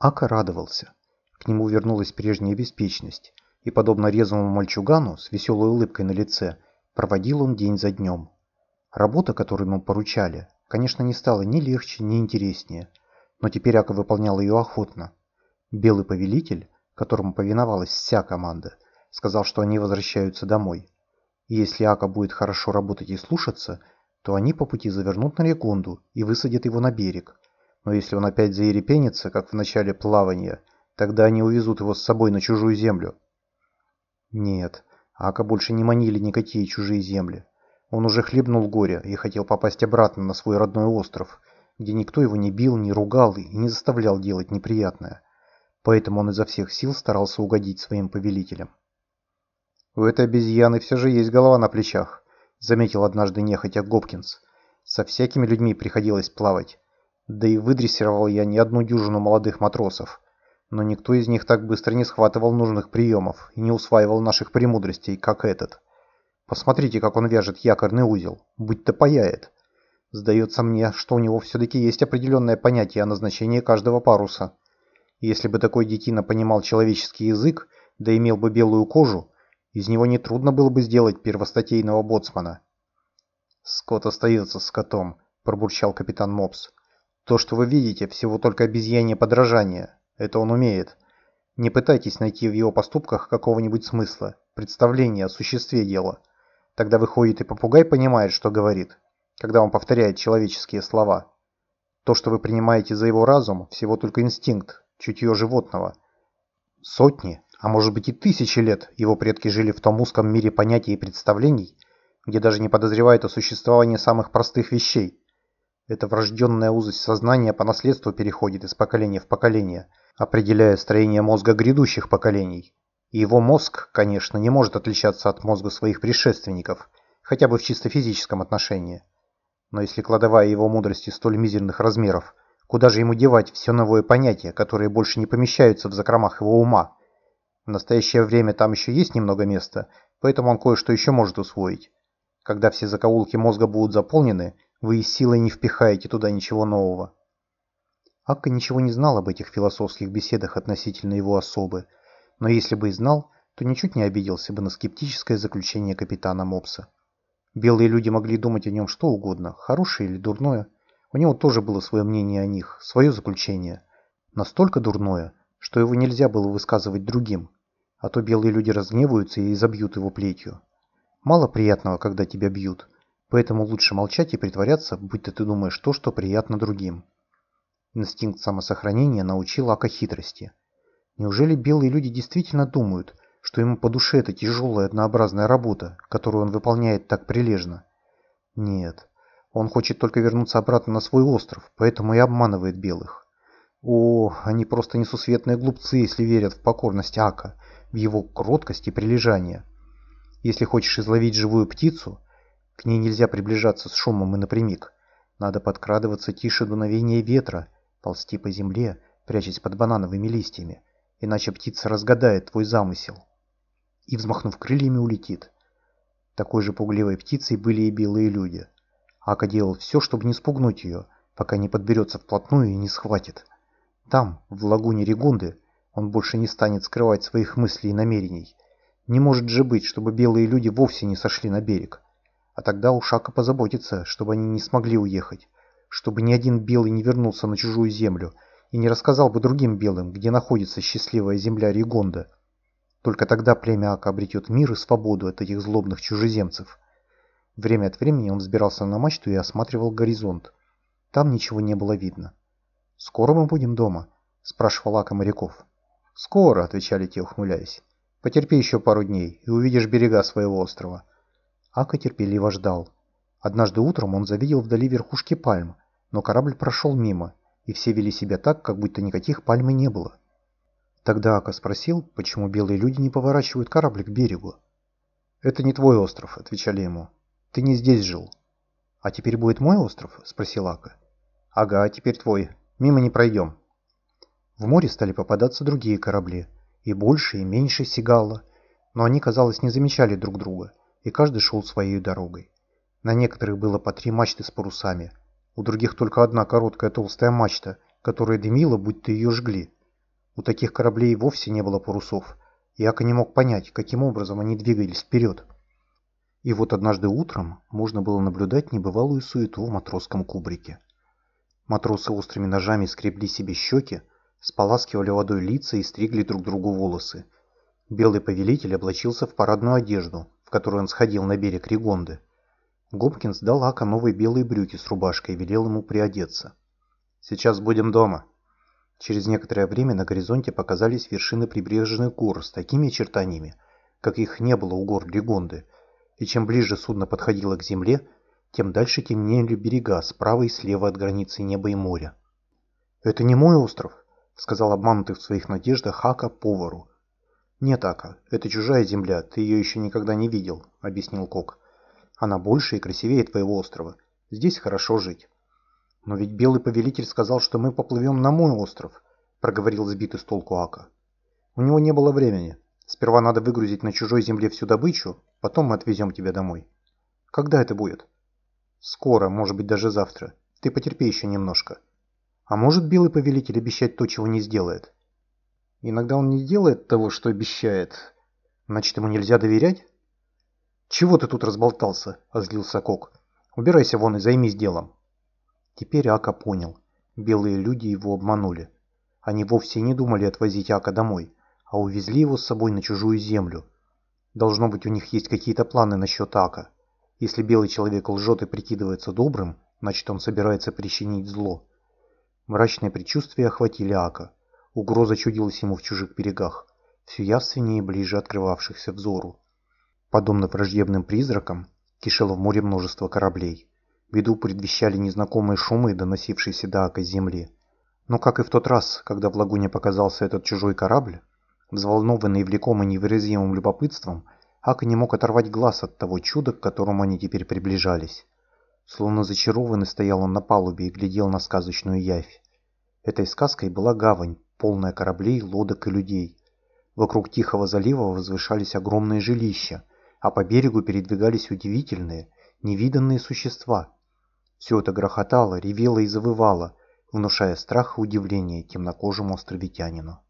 Ака радовался. К нему вернулась прежняя беспечность, и, подобно резвому мальчугану с веселой улыбкой на лице, проводил он день за днем. Работа, которую ему поручали, конечно, не стала ни легче, ни интереснее, но теперь Ака выполнял ее охотно. Белый повелитель, которому повиновалась вся команда, сказал, что они возвращаются домой. И если Ака будет хорошо работать и слушаться, то они по пути завернут на Рекунду и высадят его на берег, но если он опять заерепенится, как в начале плавания, тогда они увезут его с собой на чужую землю. Нет, Ака больше не манили никакие чужие земли. Он уже хлебнул горя и хотел попасть обратно на свой родной остров, где никто его не бил, не ругал и не заставлял делать неприятное. Поэтому он изо всех сил старался угодить своим повелителям. «У этой обезьяны все же есть голова на плечах», — заметил однажды нехотя Гопкинс. «Со всякими людьми приходилось плавать. Да и выдрессировал я не одну дюжину молодых матросов. Но никто из них так быстро не схватывал нужных приемов и не усваивал наших премудростей, как этот. Посмотрите, как он вяжет якорный узел, будь-то паяет. Сдается мне, что у него все-таки есть определенное понятие о назначении каждого паруса. Если бы такой детина понимал человеческий язык, да имел бы белую кожу, из него нетрудно было бы сделать первостатейного боцмана. «Скот остается скотом», – пробурчал капитан Мопс. То, что вы видите, всего только обезьянье подражание. Это он умеет. Не пытайтесь найти в его поступках какого-нибудь смысла, представления о существе дела. Тогда выходит и попугай понимает, что говорит, когда он повторяет человеческие слова. То, что вы принимаете за его разум, всего только инстинкт, чутье животного. Сотни, а может быть и тысячи лет его предки жили в том узком мире понятий и представлений, где даже не подозревают о существовании самых простых вещей. Эта врожденная узость сознания по наследству переходит из поколения в поколение, определяя строение мозга грядущих поколений. И его мозг, конечно, не может отличаться от мозга своих предшественников, хотя бы в чисто физическом отношении. Но если кладовая его мудрости столь мизерных размеров, куда же ему девать все новые понятия, которые больше не помещаются в закромах его ума? В настоящее время там еще есть немного места, поэтому он кое-что еще может усвоить. Когда все закоулки мозга будут заполнены, вы и силой не впихаете туда ничего нового. Акка ничего не знал об этих философских беседах относительно его особы, но если бы и знал, то ничуть не обиделся бы на скептическое заключение капитана Мопса. Белые люди могли думать о нем что угодно, хорошее или дурное. У него тоже было свое мнение о них, свое заключение. Настолько дурное, что его нельзя было высказывать другим, а то белые люди разгневаются и забьют его плетью. Мало приятного, когда тебя бьют, Поэтому лучше молчать и притворяться, будто ты думаешь то, что приятно другим. Инстинкт самосохранения научил Ака хитрости. Неужели белые люди действительно думают, что ему по душе эта тяжелая однообразная работа, которую он выполняет так прилежно? Нет, он хочет только вернуться обратно на свой остров, поэтому и обманывает белых. О, они просто несусветные глупцы, если верят в покорность Ака, в его кроткость и прилежание. Если хочешь изловить живую птицу, к ней нельзя приближаться с шумом и напрямик. Надо подкрадываться тише дуновения ветра, ползти по земле, прячась под банановыми листьями, иначе птица разгадает твой замысел и, взмахнув крыльями, улетит. Такой же пугливой птицей были и белые люди. Ака делал все, чтобы не спугнуть ее, пока не подберется вплотную и не схватит. Там, в лагуне Регунды, он больше не станет скрывать своих мыслей и намерений. Не может же быть, чтобы белые люди вовсе не сошли на берег. А тогда Ушака позаботится, чтобы они не смогли уехать, чтобы ни один белый не вернулся на чужую землю и не рассказал бы другим белым, где находится счастливая земля Ригонда. Только тогда племя Ака обретет мир и свободу от этих злобных чужеземцев. Время от времени он взбирался на мачту и осматривал горизонт. Там ничего не было видно. «Скоро мы будем дома?» – спрашивал Ака моряков. «Скоро», – отвечали те, ухмыляясь. «Потерпи еще пару дней, и увидишь берега своего острова». Ака терпеливо ждал. Однажды утром он завидел вдали верхушки пальм, но корабль прошел мимо, и все вели себя так, как будто никаких пальм и не было. Тогда Ака спросил, почему белые люди не поворачивают корабль к берегу. «Это не твой остров», — отвечали ему. «Ты не здесь жил». «А теперь будет мой остров?» — спросил Ака. «Ага, теперь твой. Мимо не пройдем». В море стали попадаться другие корабли, и больше, и меньше сигала, но они, казалось, не замечали друг друга и каждый шел своей дорогой. На некоторых было по три мачты с парусами, у других только одна короткая толстая мачта, которая дымила, будто ее жгли. У таких кораблей вовсе не было парусов, и Ака не мог понять, каким образом они двигались вперед. И вот однажды утром можно было наблюдать небывалую суету в матросском кубрике. Матросы острыми ножами скребли себе щеки, споласкивали водой лица и стригли друг другу волосы. Белый повелитель облачился в парадную одежду, в которую он сходил на берег Ригонды. Гопкинс дал Ака новые белые брюки с рубашкой и велел ему приодеться. «Сейчас будем дома». Через некоторое время на горизонте показались вершины прибрежных гор с такими очертаниями, как их не было у гор Ригонды, и чем ближе судно подходило к земле, тем дальше темнели берега справа и слева от границы неба и моря. «Это не мой остров», — сказал обманутый в своих надеждах Ака повару. «Нет, Ака, это чужая земля, ты ее еще никогда не видел», — объяснил Кок. «Она больше и красивее твоего острова. Здесь хорошо жить». «Но ведь Белый Повелитель сказал, что мы поплывем на мой остров», — проговорил сбитый с толку Ака. «У него не было времени. Сперва надо выгрузить на чужой земле всю добычу, потом мы отвезем тебя домой». «Когда это будет?» «Скоро, может быть, даже завтра. Ты потерпи еще немножко». «А может Белый Повелитель обещать то, чего не сделает?» «Иногда он не делает того, что обещает. Значит, ему нельзя доверять?» «Чего ты тут разболтался?» – озлился Кок. «Убирайся вон и займись делом». Теперь Ака понял. Белые люди его обманули. Они вовсе не думали отвозить Ака домой, а увезли его с собой на чужую землю. Должно быть, у них есть какие-то планы насчет Ака. Если белый человек лжет и прикидывается добрым, значит он собирается причинить зло. Мрачные предчувствия охватили Ака. Угроза чудилась ему в чужих берегах, все явственнее и ближе открывавшихся взору. Подобно враждебным призракам, кишело в море множество кораблей. Беду предвещали незнакомые шумы, доносившиеся до Ака земли. Но как и в тот раз, когда в лагуне показался этот чужой корабль, взволнованный и влекомый невыразимым любопытством, Ака не мог оторвать глаз от того чуда, к которому они теперь приближались. Словно зачарованный стоял он на палубе и глядел на сказочную явь. Этой сказкой была гавань, полная кораблей, лодок и людей. Вокруг Тихого залива возвышались огромные жилища, а по берегу передвигались удивительные, невиданные существа. Все это грохотало, ревело и завывало, внушая страх и удивление темнокожему островитянину.